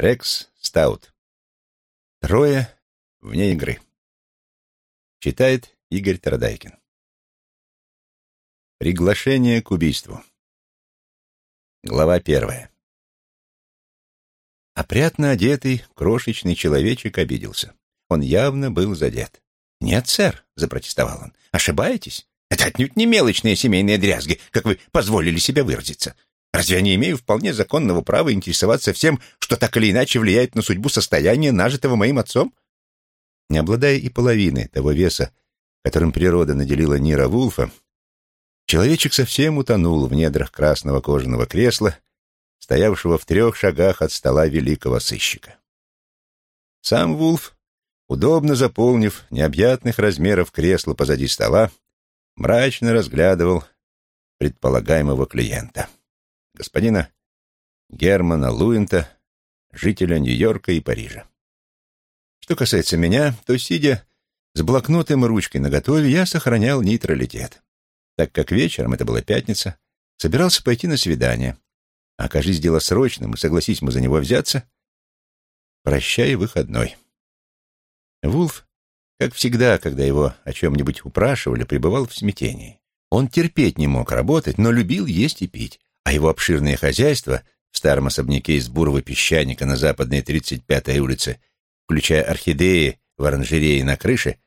Рекс Стаут. Трое вне игры. Читает Игорь Тарадайкин. Приглашение к убийству. Глава первая. Опрятно одетый, крошечный человечек обиделся. Он явно был задет. «Нет, сэр», — запротестовал он, — «ошибаетесь? Это отнюдь не мелочные семейные дрязги, как вы позволили себе выразиться. Разве я не имею вполне законного права интересоваться всем, что так или иначе влияет на судьбу состояния, нажитого моим отцом? Не обладая и половиной того веса, которым природа наделила Нира Вулфа, человечек совсем утонул в недрах красного кожаного кресла, стоявшего в трех шагах от стола великого сыщика. Сам Вулф, удобно заполнив необъятных размеров кресло позади стола, мрачно разглядывал предполагаемого клиента господина Германа Луинта, жителя Нью-Йорка и Парижа. Что касается меня, то, сидя с блокнотом и ручкой наготове, я сохранял нейтралитет, так как вечером, это была пятница, собирался пойти на свидание. А окажись дело срочным, и согласись мы за него взяться, прощай выходной. Вулф, как всегда, когда его о чем-нибудь упрашивали, пребывал в смятении. Он терпеть не мог работать, но любил есть и пить, а его обширное хозяйство в старом особняке из бурого песчаника на западной 35-й улице, включая орхидеи в оранжерее на крыше,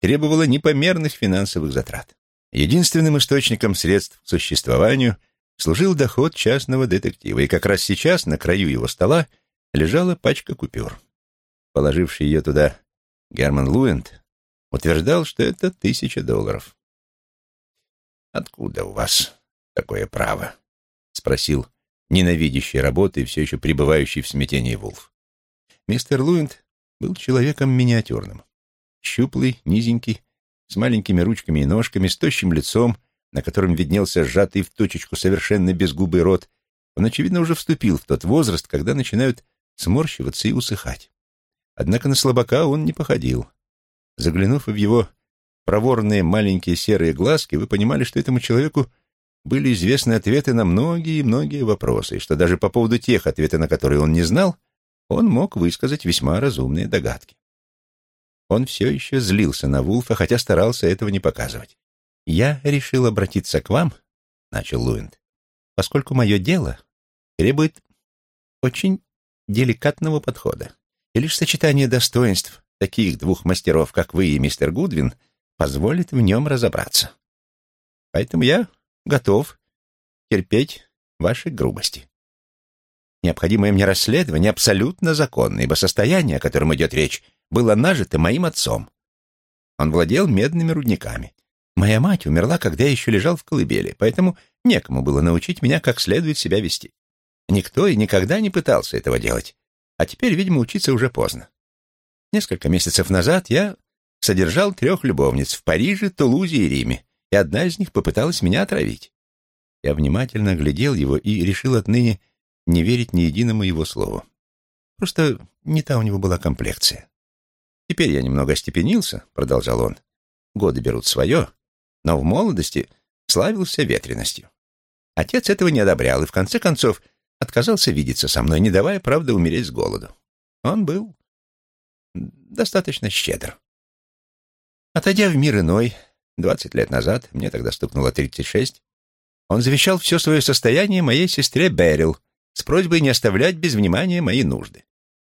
требовало непомерных финансовых затрат. Единственным источником средств к существованию служил доход частного детектива, и как раз сейчас на краю его стола лежала пачка купюр. Положивший ее туда Герман Луэнд утверждал, что это тысяча долларов. «Откуда у вас такое право?» — спросил ненавидящий работы и все еще пребывающий в смятении Вулф. Мистер Луинд был человеком миниатюрным. Щуплый, низенький, с маленькими ручками и ножками, с тощим лицом, на котором виднелся сжатый в точечку совершенно безгубый рот, он, очевидно, уже вступил в тот возраст, когда начинают сморщиваться и усыхать. Однако на слабака он не походил. Заглянув в его проворные маленькие серые глазки, вы понимали, что этому человеку были известны ответы на многие и многие вопросы, что даже по поводу тех, ответы на которые он не знал, он мог высказать весьма разумные догадки. Он все еще злился на Вулфа, хотя старался этого не показывать. «Я решил обратиться к вам», — начал Луинд, «поскольку мое дело требует очень деликатного подхода, и лишь сочетание достоинств таких двух мастеров, как вы и мистер Гудвин, позволит в нем разобраться. Поэтому я готов терпеть ваши грубости. Необходимое мне расследование абсолютно законно, ибо состояние, о котором идет речь, было нажито моим отцом. Он владел медными рудниками. Моя мать умерла, когда я еще лежал в колыбели, поэтому некому было научить меня, как следует себя вести. Никто и никогда не пытался этого делать, а теперь, видимо, учиться уже поздно. Несколько месяцев назад я содержал трех любовниц в Париже, Тулузе и Риме, и одна из них попыталась меня отравить. Я внимательно глядел его и решил отныне не верить ни единому его слову. Просто не та у него была комплекция. Теперь я немного остепенился, — продолжал он. Годы берут свое, но в молодости славился ветреностью. Отец этого не одобрял и, в конце концов, отказался видеться со мной, не давая, правда, умереть с голоду. Он был достаточно щедр. Отойдя в мир иной, Двадцать лет назад, мне тогда стукнуло тридцать шесть, он завещал все свое состояние моей сестре Берил с просьбой не оставлять без внимания мои нужды.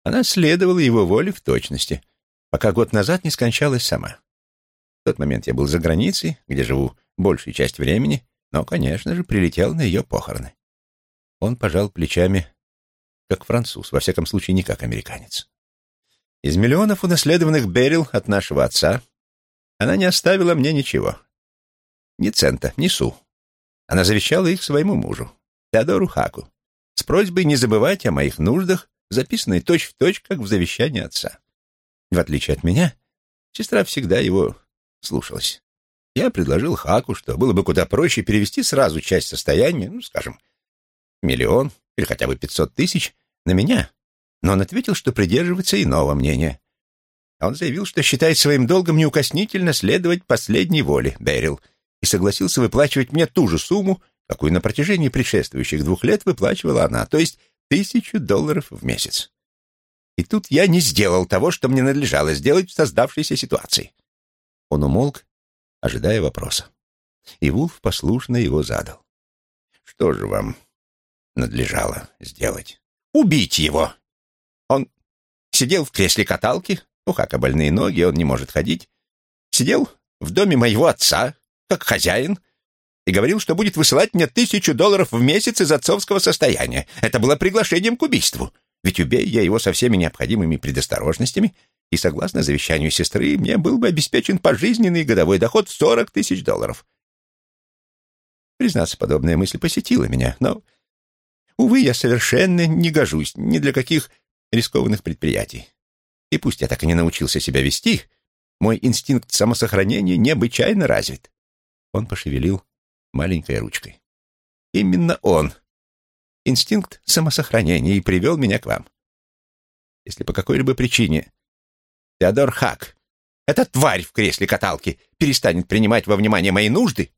Она следовала его воле в точности, пока год назад не скончалась сама. В тот момент я был за границей, где живу большую часть времени, но, конечно же, прилетел на ее похороны. Он пожал плечами, как француз, во всяком случае, не как американец. Из миллионов унаследованных Берил от нашего отца она не оставила мне ничего. Ни цента, ни су. Она завещала их своему мужу, Теодору Хаку, с просьбой не забывать о моих нуждах, записанной точь-в-точь, как в завещании отца. В отличие от меня, сестра всегда его слушалась. Я предложил Хаку, что было бы куда проще перевести сразу часть состояния, ну, скажем, миллион или хотя бы пятьсот тысяч, на меня, но он ответил, что придерживается иного мнения. Он заявил, что считает своим долгом неукоснительно следовать последней воле Берил и согласился выплачивать мне ту же сумму, какую на протяжении предшествующих двух лет выплачивала она, то есть тысячу долларов в месяц. И тут я не сделал того, что мне надлежало сделать в создавшейся ситуации. Он умолк, ожидая вопроса. И Вулф послушно его задал. Что же вам надлежало сделать? Убить его! Он сидел в кресле каталки, у Хака больные ноги, он не может ходить. Сидел в доме моего отца, как хозяин, и говорил, что будет высылать мне тысячу долларов в месяц из отцовского состояния. Это было приглашением к убийству. Ведь убей я его со всеми необходимыми предосторожностями, и, согласно завещанию сестры, мне был бы обеспечен пожизненный годовой доход в сорок тысяч долларов. Признаться, подобная мысль посетила меня, но, увы, я совершенно не гожусь ни для каких рискованных предприятий. И пусть я так и не научился себя вести, мой инстинкт самосохранения необычайно развит. Он пошевелил маленькой ручкой. Именно он, инстинкт самосохранения, и привел меня к вам. Если по какой-либо причине Теодор Хак, эта тварь в кресле каталки, перестанет принимать во внимание мои нужды,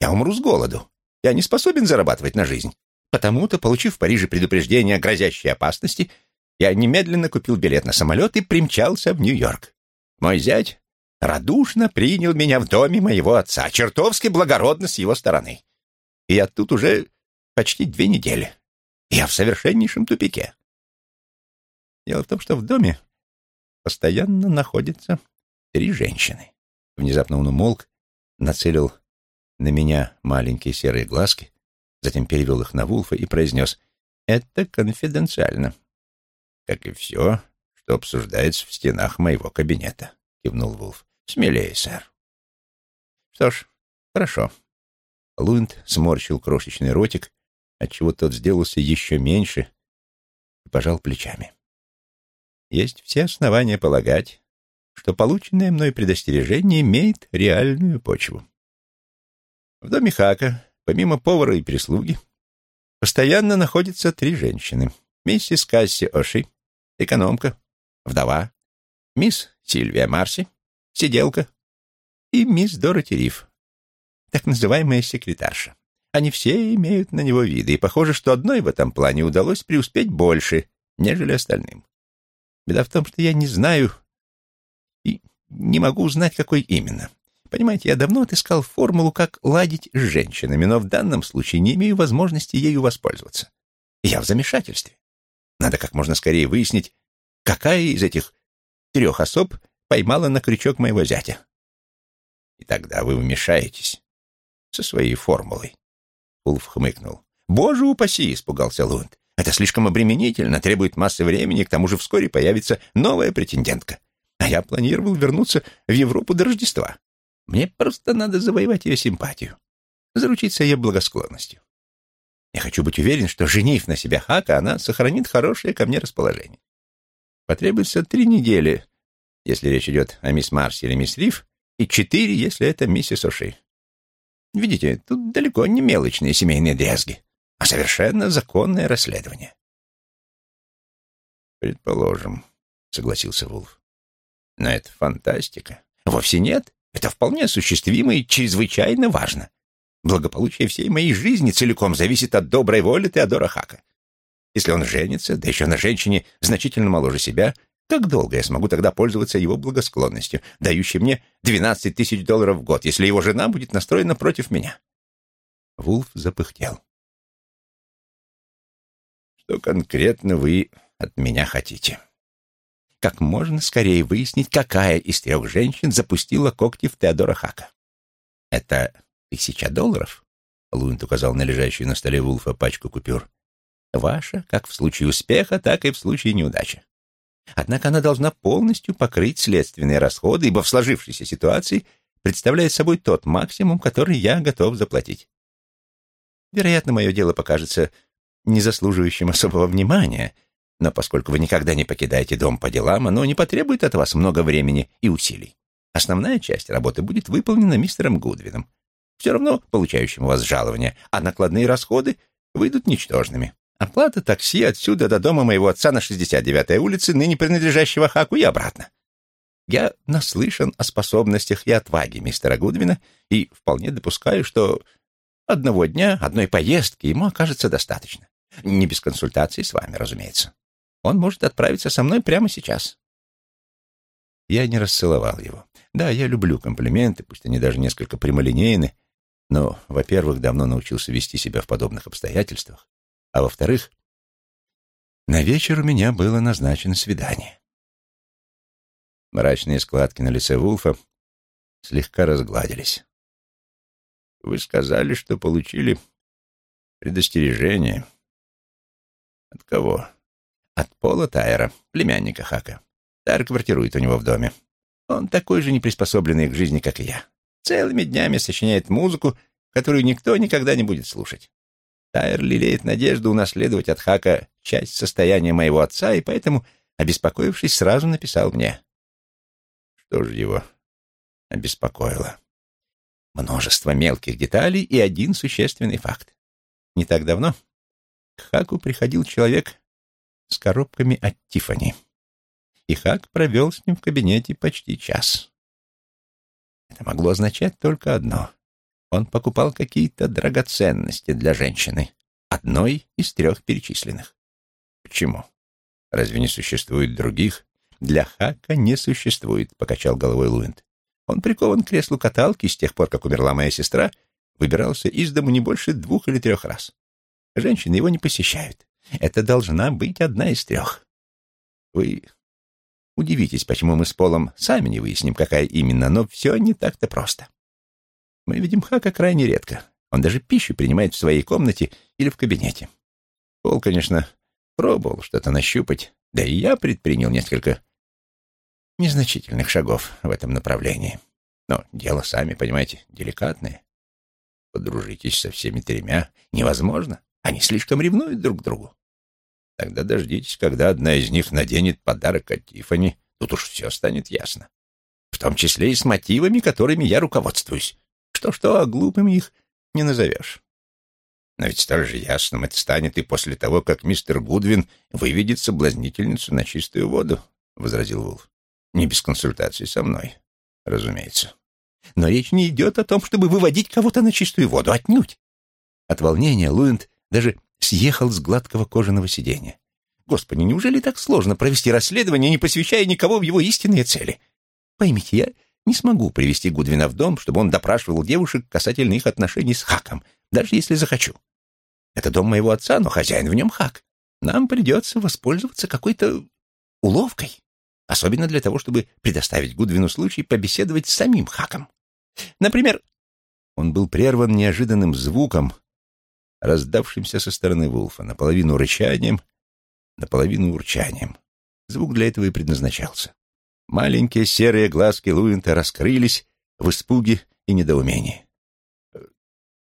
я умру с голоду. Я не способен зарабатывать на жизнь. Потому-то, получив в Париже предупреждение о грозящей опасности, я немедленно купил билет на самолет и примчался в Нью-Йорк. Мой зять радушно принял меня в доме моего отца, чертовски благородно с его стороны. И я тут уже почти две недели. Я в совершеннейшем тупике. Дело в том, что в доме постоянно находятся три женщины. Внезапно он умолк, нацелил на меня маленькие серые глазки, затем перевел их на Вулфа и произнес «Это конфиденциально». «Как и все, что обсуждается в стенах моего кабинета», — кивнул Вулф. «Смелее, сэр». «Что ж, хорошо». Лунд сморщил крошечный ротик, отчего тот сделался еще меньше и пожал плечами. «Есть все основания полагать, что полученное мной предостережение имеет реальную почву. В доме Хака, помимо повара и прислуги, постоянно находятся три женщины. Миссис Касси Оши, экономка, вдова, мисс Сильвия Марси, сиделка и мисс Дороти Риф, так называемая секретарша. Они все имеют на него виды, и похоже, что одной в этом плане удалось преуспеть больше, нежели остальным. Беда в том, что я не знаю и не могу узнать, какой именно. Понимаете, я давно отыскал формулу, как ладить с женщинами, но в данном случае не имею возможности ею воспользоваться. Я в замешательстве. Надо как можно скорее выяснить, какая из этих трех особ поймала на крючок моего зятя. И тогда вы вмешаетесь со своей формулой. Улф хмыкнул. «Боже упаси!» — испугался Лунд. «Это слишком обременительно, требует массы времени, к тому же вскоре появится новая претендентка. А я планировал вернуться в Европу до Рождества. Мне просто надо завоевать ее симпатию, заручиться ее благосклонностью. Я хочу быть уверен, что, женив на себя Хака, она сохранит хорошее ко мне расположение. Потребуется три недели, если речь идет о мисс Марси или мисс Риф, и четыре, если это миссис Оши. Видите, тут далеко не мелочные семейные дрязги, а совершенно законное расследование. «Предположим», — согласился Вулф. «Но это фантастика. Вовсе нет. Это вполне осуществимо и чрезвычайно важно. Благополучие всей моей жизни целиком зависит от доброй воли Теодора Хака. Если он женится, да еще на женщине значительно моложе себя, как долго я смогу тогда пользоваться его благосклонностью, дающей мне 12 тысяч долларов в год, если его жена будет настроена против меня?» Вулф запыхтел. «Что конкретно вы от меня хотите?» как можно скорее выяснить, какая из трех женщин запустила когти в Теодора Хака. «Это тысяча долларов?» — Луинт указал на лежащую на столе Вулфа пачку купюр. «Ваша, как в случае успеха, так и в случае неудачи. Однако она должна полностью покрыть следственные расходы, ибо в сложившейся ситуации представляет собой тот максимум, который я готов заплатить. Вероятно, мое дело покажется незаслуживающим особого внимания, но поскольку вы никогда не покидаете дом по делам, оно не потребует от вас много времени и усилий. Основная часть работы будет выполнена мистером Гудвином, все равно получающим у вас жалование, а накладные расходы выйдут ничтожными. Оплата такси отсюда до дома моего отца на 69-й улице, ныне принадлежащего Хаку, и обратно. Я наслышан о способностях и отваге мистера Гудвина и вполне допускаю, что одного дня, одной поездки ему окажется достаточно. Не без консультации с вами, разумеется. Он может отправиться со мной прямо сейчас. Я не расцеловал его. Да, я люблю комплименты, пусть они даже несколько прямолинейны, но, во-первых, давно научился вести себя в подобных обстоятельствах, а во-вторых, на вечер у меня было назначено свидание. Мрачные складки на лице Вулфа слегка разгладились. «Вы сказали, что получили предостережение. От кого?» «От Пола Тайера, племянника Хака. Тайер квартирует у него в доме. Он такой же неприспособленный к жизни, как и я. Целыми днями сочиняет музыку, которую никто никогда не будет слушать. Тайер лелеет надежду унаследовать от Хака часть состояния моего отца, и поэтому, обеспокоившись, сразу написал мне. Что же его обеспокоило? Множество мелких деталей и один существенный факт. Не так давно к Хаку приходил человек с коробками от Тифани, и Хак провел с ним в кабинете почти час. Это могло означать только одно. Он покупал какие-то драгоценности для женщины, одной из трех перечисленных. Почему? Разве не существует других? Для Хака не существует, покачал головой Луинд. Он прикован к креслу каталки с тех пор, как умерла моя сестра, выбирался из дому не больше двух или трех раз. Женщины его не посещают. Это должна быть одна из трех. Вы удивитесь, почему мы с Полом сами не выясним, какая именно, но все не так-то просто. Мы видим Хака крайне редко. Он даже пищу принимает в своей комнате или в кабинете. Пол, конечно, пробовал что-то нащупать, да и я предпринял несколько незначительных шагов в этом направлении. Но дело, сами понимаете, деликатное. Подружитесь со всеми тремя невозможно. Они слишком ревнуют друг к другу. Тогда дождитесь, когда одна из них наденет подарок от Тиффани. Тут уж все станет ясно. В том числе и с мотивами, которыми я руководствуюсь. Что-что, а глупыми их не назовешь. Но ведь столь же ясным это станет и после того, как мистер Гудвин выведет соблазнительницу на чистую воду, — возразил Вулф. Не без консультации со мной, разумеется. Но речь не идет о том, чтобы выводить кого-то на чистую воду, отнюдь. От волнения Луинд даже съехал с гладкого кожаного сиденья. Господи, неужели так сложно провести расследование, не посвящая никого в его истинные цели? Поймите, я не смогу привести Гудвина в дом, чтобы он допрашивал девушек касательно их отношений с Хаком, даже если захочу. Это дом моего отца, но хозяин в нем Хак. Нам придется воспользоваться какой-то уловкой, особенно для того, чтобы предоставить Гудвину случай побеседовать с самим Хаком. Например, он был прерван неожиданным звуком, раздавшимся со стороны Вулфа, наполовину рычанием, наполовину урчанием. Звук для этого и предназначался. Маленькие серые глазки Луинта раскрылись в испуге и недоумении.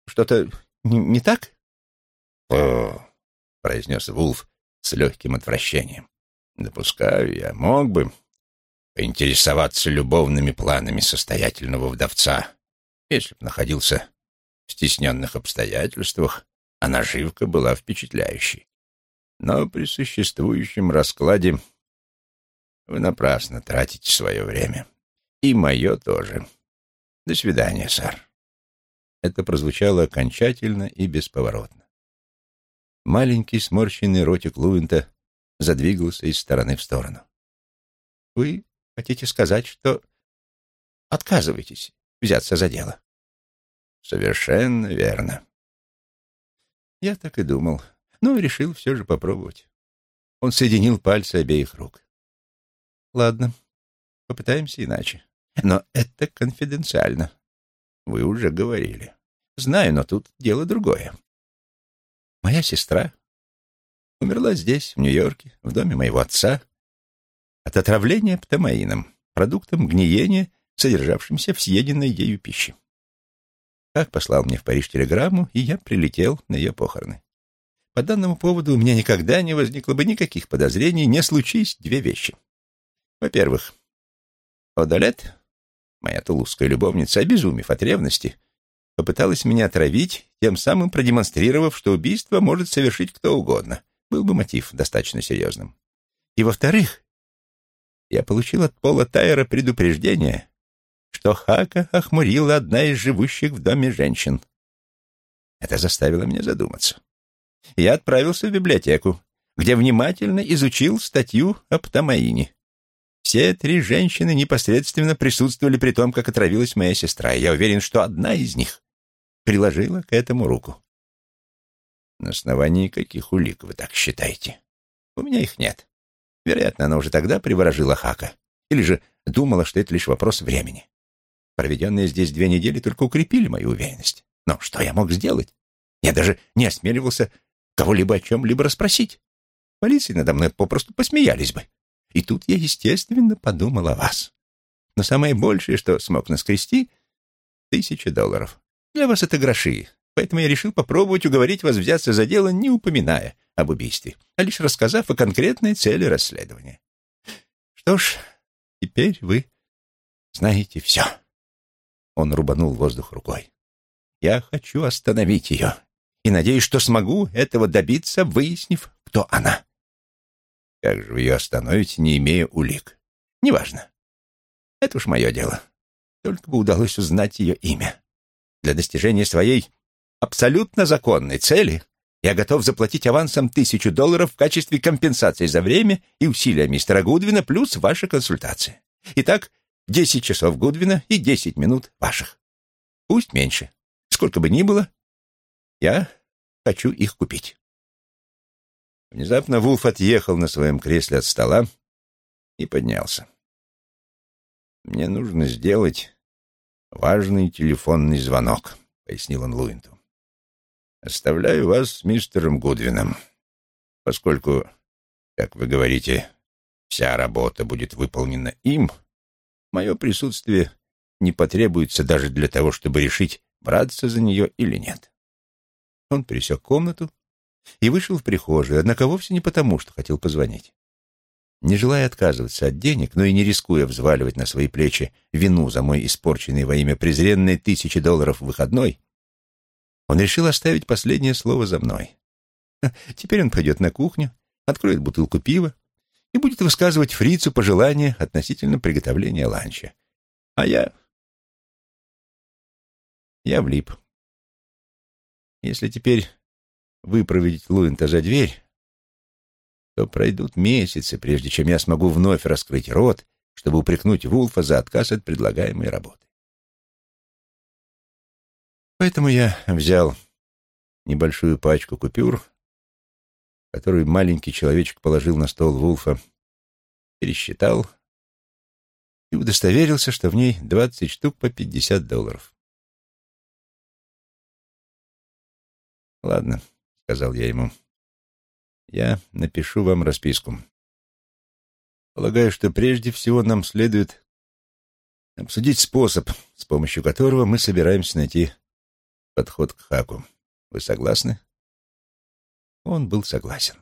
«Что-то не, не так?» «О!» — произнес Вулф с легким отвращением. «Допускаю, я мог бы поинтересоваться любовными планами состоятельного вдовца, если б находился в стесненных обстоятельствах, а наживка была впечатляющей. Но при существующем раскладе вы напрасно тратите свое время. И мое тоже. До свидания, сэр. Это прозвучало окончательно и бесповоротно. Маленький сморщенный ротик Луинта задвигался из стороны в сторону. «Вы хотите сказать, что отказываетесь взяться за дело?» «Совершенно верно». Я так и думал, но решил все же попробовать. Он соединил пальцы обеих рук. Ладно, попытаемся иначе. Но это конфиденциально. Вы уже говорили. Знаю, но тут дело другое. Моя сестра умерла здесь, в Нью-Йорке, в доме моего отца, от отравления птамаином, продуктом гниения, содержавшимся в съеденной ею пище. Как послал мне в Париж телеграмму, и я прилетел на ее похороны. По данному поводу у меня никогда не возникло бы никаких подозрений, не случись две вещи. Во-первых, Одалет, моя тулузская любовница, обезумев от ревности, попыталась меня отравить, тем самым продемонстрировав, что убийство может совершить кто угодно. Был бы мотив достаточно серьезным. И во-вторых, я получил от Пола Тайера предупреждение, что Хака охмурила одна из живущих в доме женщин. Это заставило меня задуматься. Я отправился в библиотеку, где внимательно изучил статью об Тамаине. Все три женщины непосредственно присутствовали при том, как отравилась моя сестра, я уверен, что одна из них приложила к этому руку. На основании каких улик вы так считаете? У меня их нет. Вероятно, она уже тогда приворожила Хака. Или же думала, что это лишь вопрос времени. Проведенные здесь две недели только укрепили мою уверенность. Но что я мог сделать? Я даже не осмеливался кого-либо о чем-либо расспросить. Полиции надо мной попросту посмеялись бы. И тут я, естественно, подумал о вас. Но самое большее, что смог наскрести — тысяча долларов. Для вас это гроши, поэтому я решил попробовать уговорить вас взяться за дело, не упоминая об убийстве, а лишь рассказав о конкретной цели расследования. Что ж, теперь вы знаете все. Он рубанул воздух рукой. Я хочу остановить ее и надеюсь, что смогу этого добиться, выяснив, кто она. Как же вы ее остановите, не имея улик? Неважно. Это уж мое дело. Только бы удалось узнать ее имя. Для достижения своей абсолютно законной цели я готов заплатить авансом тысячу долларов в качестве компенсации за время и усилия мистера Гудвина плюс ваша консультация. Итак, десять часов Гудвина и десять минут ваших. Пусть меньше. Сколько бы ни было, я хочу их купить. Внезапно Вулф отъехал на своем кресле от стола и поднялся. «Мне нужно сделать важный телефонный звонок», — пояснил он Луинту. Оставляю вас с мистером Гудвином, поскольку, как вы говорите, вся работа будет выполнена им, мое присутствие не потребуется даже для того, чтобы решить, браться за нее или нет. Он пересек комнату и вышел в прихожую, однако вовсе не потому, что хотел позвонить. Не желая отказываться от денег, но и не рискуя взваливать на свои плечи вину за мой испорченный во имя презренной тысячи долларов выходной, он решил оставить последнее слово за мной. Теперь он пойдет на кухню, откроет бутылку пива и будет высказывать фрицу пожелания относительно приготовления ланча. А я... Я влип. Если теперь выпроводить Луинта за дверь, то пройдут месяцы, прежде чем я смогу вновь раскрыть рот, чтобы упрекнуть Вулфа за отказ от предлагаемой работы. Поэтому я взял небольшую пачку купюр, которую маленький человечек положил на стол Вулфа, пересчитал и удостоверился, что в ней двадцать штук по пятьдесят долларов. «Ладно», — сказал я ему, — «я напишу вам расписку. Полагаю, что прежде всего нам следует обсудить способ, с помощью которого мы собираемся найти подход к Хаку. Вы согласны? Он был согласен.